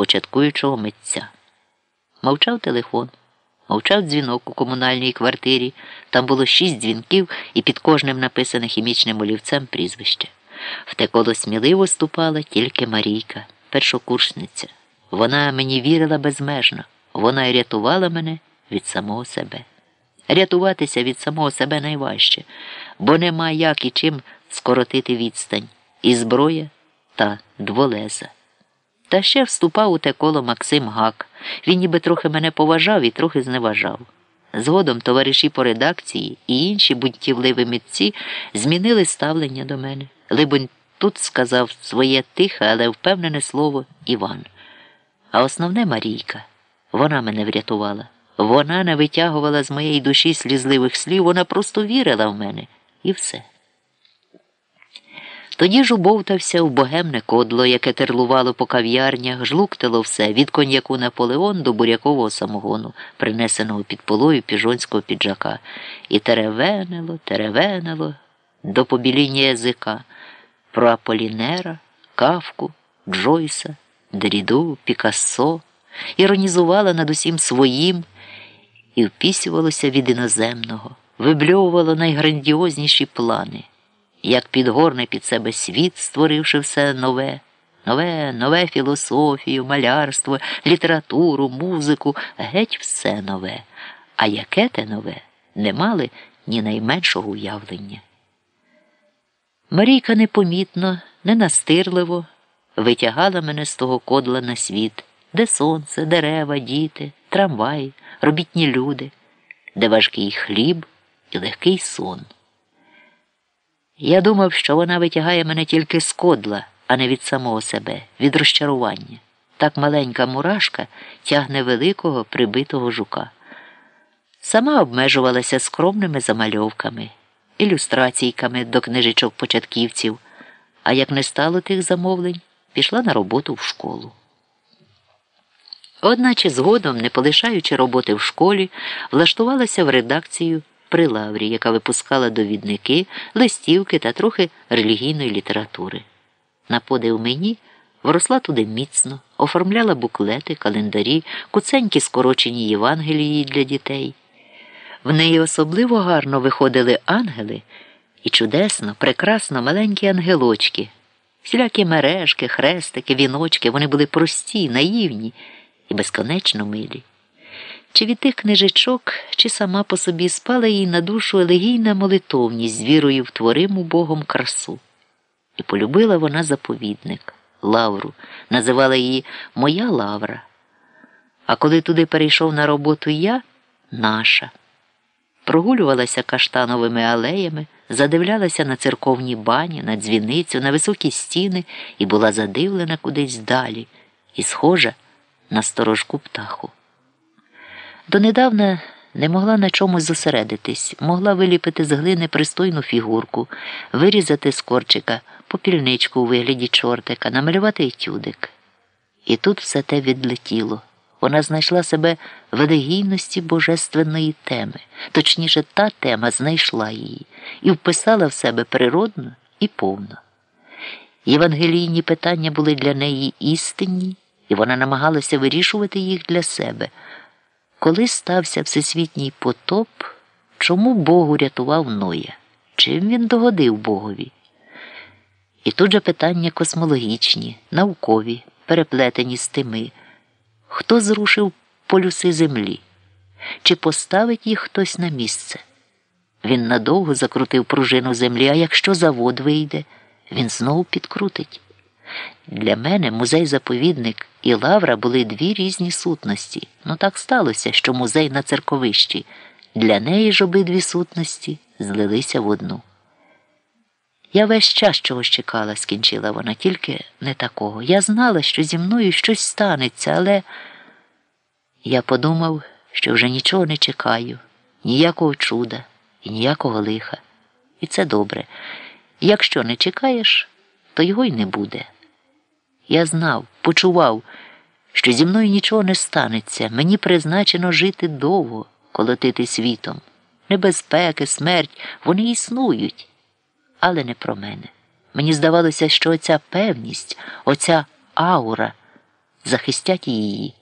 початкуючого митця. Мовчав телефон, мовчав дзвінок у комунальній квартирі. Там було шість дзвінків і під кожним написане хімічним олівцем прізвище. В те коло сміливо ступала тільки Марійка, першокурсниця. Вона мені вірила безмежно, вона й рятувала мене від самого себе. Рятуватися від самого себе найважче, бо нема як і чим скоротити відстань, і зброя та дволеза. Та ще вступав у те коло Максим Гак. Він ніби трохи мене поважав і трохи зневажав. Згодом товариші по редакції і інші будьтівливі митці змінили ставлення до мене. Либонь тут сказав своє тихе, але впевнене слово Іван. А основне Марійка. Вона мене врятувала. Вона не витягувала з моєї душі слізливих слів, вона просто вірила в мене і все. Тоді ж убовтався в богемне кодло, яке терлувало по кав'ярнях, жлуктило все від коньяку Наполеон до бурякового самогону, принесеного під полою піжонського піджака, і теревенило, теревенило до побіління язика. Про Аполінера, Кавку, Джойса, Деріду, Пікассо, іронізувала над усім своїм і впісювалося від іноземного, вибльовувало найграндіозніші плани як підгорне під себе світ, створивши все нове, нове, нове філософію, малярство, літературу, музику, геть все нове. А яке те нове не мали ні найменшого уявлення. Марійка непомітно, ненастирливо витягала мене з того кодла на світ, де сонце, дерева, діти, трамвай, робітні люди, де важкий хліб і легкий сон. Я думав, що вона витягає мене тільки з кодла, а не від самого себе, від розчарування. Так маленька мурашка тягне великого прибитого жука. Сама обмежувалася скромними замальовками, ілюстраційками до книжечок початківців, а як не стало тих замовлень, пішла на роботу в школу. Одначе згодом, не полишаючи роботи в школі, влаштувалася в редакцію при лаврі, яка випускала довідники, листівки та трохи релігійної літератури. На подив мені вросла туди міцно, оформляла буклети, календарі, куценькі скорочені Євангелії для дітей. В неї особливо гарно виходили ангели і чудесно, прекрасно маленькі ангелочки, всілякі мережки, хрестики, віночки, вони були прості, наївні і безконечно милі. Чи від тих книжечок, чи сама по собі спала їй на душу елегійна молитовність з вірою в твориму Богом красу. І полюбила вона заповідник, Лавру, називала її Моя Лавра. А коли туди перейшов на роботу я наша. Прогулювалася каштановими алеями, задивлялася на церковні бані, на дзвіницю, на високі стіни і була задивлена кудись далі і схожа на сторожку птаху. Донедавна не могла на чомусь зосередитись, могла виліпити з глини пристойну фігурку, вирізати з корчика попільничку у вигляді чортика, намалювати етюдик. І тут все те відлетіло. Вона знайшла себе в елегійності божественної теми, точніше, та тема знайшла її і вписала в себе природно і повно. Євангелійні питання були для неї істинні, і вона намагалася вирішувати їх для себе. Коли стався всесвітній потоп, чому Богу рятував Ноя? Чим він догодив Богові? І тут же питання космологічні, наукові, переплетені з тими, хто зрушив полюси землі, чи поставить їх хтось на місце? Він надовго закрутив пружину землі, а якщо завод вийде, він знову підкрутить. Для мене музей-заповідник і лавра були дві різні сутності. Ну так сталося, що музей на церковищі. Для неї ж обидві сутності злилися в одну. Я весь час чогось чекала, скінчила вона, тільки не такого. Я знала, що зі мною щось станеться, але я подумав, що вже нічого не чекаю, ніякого чуда і ніякого лиха. І це добре. Якщо не чекаєш, то його й не буде. Я знав, почував, що зі мною нічого не станеться. Мені призначено жити довго, колотити світом. Небезпеки, смерть, вони існують, але не про мене. Мені здавалося, що оця певність, оця аура захистять її.